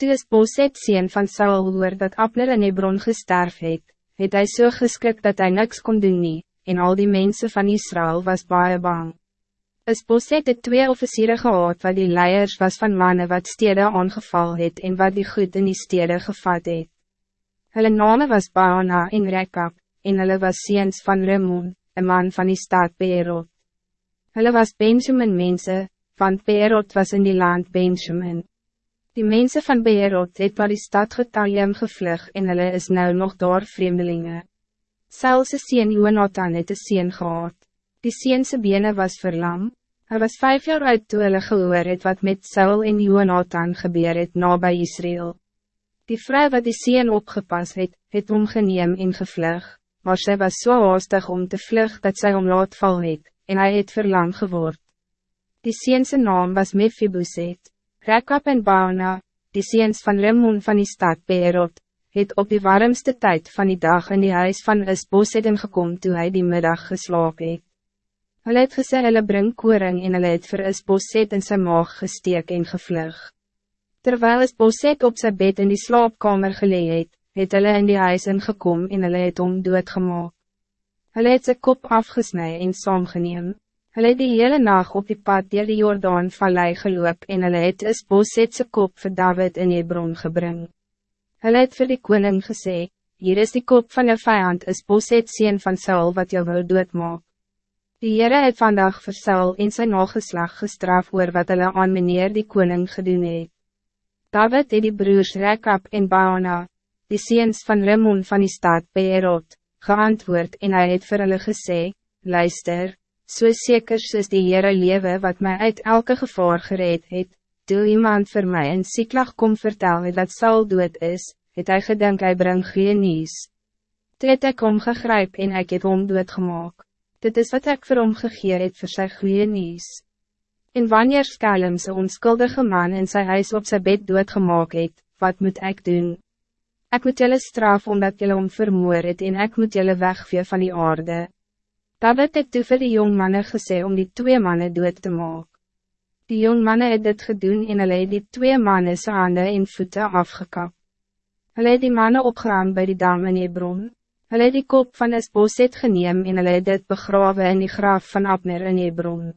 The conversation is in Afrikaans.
Toe is Boset sien van Saul hoor dat Abner in Hebron gesterf het, het hy so geskrik dat hij niks kon doen nie, en al die mensen van Israël was baie bang. Is Boset het twee officieren gehad wat die leiers was van mannen wat stede aangeval het en wat die goed in die stede gevat het. Hulle name was Baana en Rekab, en hulle was seens van Remon, een man van die stad Beerot. Hulle was Benjamin mensen, want Beerot was in die land Benjamin. Die mensen van Beerot het waar die stad Getaljem gevlug en hulle is nou nog daar vreemdelingen. Selse sien Jonathan het een sien gehad. Die siense bene was verlam. Hij was vijf jaar oud toe hulle gehoor het wat met Saul en Jonathan gebeur het na by Israel. Die vrou wat die sien opgepas het, het omgeneem en gevlug, maar zij was zo so haastig om te vlug dat zij om laat val het, en hij het verlam geword. Die siense naam was Mephiboset. Rekap en Baana, die seens van Rimmon van die stad Beerot, het op die warmste tijd van die dag in die huis van Isbosedem gekom toe hij die middag geslaap het. Hulle het gesê hulle bring koring en hulle het vir Isbosed in sy maag gesteek en gevlug. Terwijl Isbosed op zijn bed in die slaapkamer geleid het, het hulle in die huis ingekom en hulle het om doodgemaak. Hulle het sy kop afgesnij en saamgeneem. Hulle het die hele nacht op die pad dier die Jordaan vallei geloop en hulle het is Bosetse kop vir David in Hebron gebring. Hulle het vir die koning gesê, hier is die kop van je vijand is Boset sien van Saul wat jou wil doodmaak. Die Heere het vandag vir Saul en sy nageslag gestraf oor wat hulle aan meneer die koning gedoen het. David het die broers Rekab en Baana, die seens van Rimmon van die stad Beerot, geantwoord en hij het vir hulle gesê, luister, so zeker soos die Heere lewe wat mij uit elke gevaar gereed het, toe iemand voor mij een sieklag kom vertel het dat Saul dood is, het hy gedink hy bring geen nieuws. Toe het ek omgegryp en ek het hom doodgemaak. Dit is wat ik vir hom gegeer het vir sy goeie nieuws. En wanneer Skalem sy onskuldige man in sy huis op zijn bed doodgemaak het, wat moet ik doen? Ik moet jullie straf omdat jullie om vermoor het en ik moet jullie wegvee van die aarde. David het toe vir die jong mannen gesê om die twee mannen dood te maak. Die jong mannen het dit gedoen en hulle het die twee mannen sy hande en voeten afgekap. Hulle het die mannen opgehaam bij die dam in Hebron. Hulle het die kop van Esboset geneem en hulle het dit begrawe in die graaf van Abner in Hebron.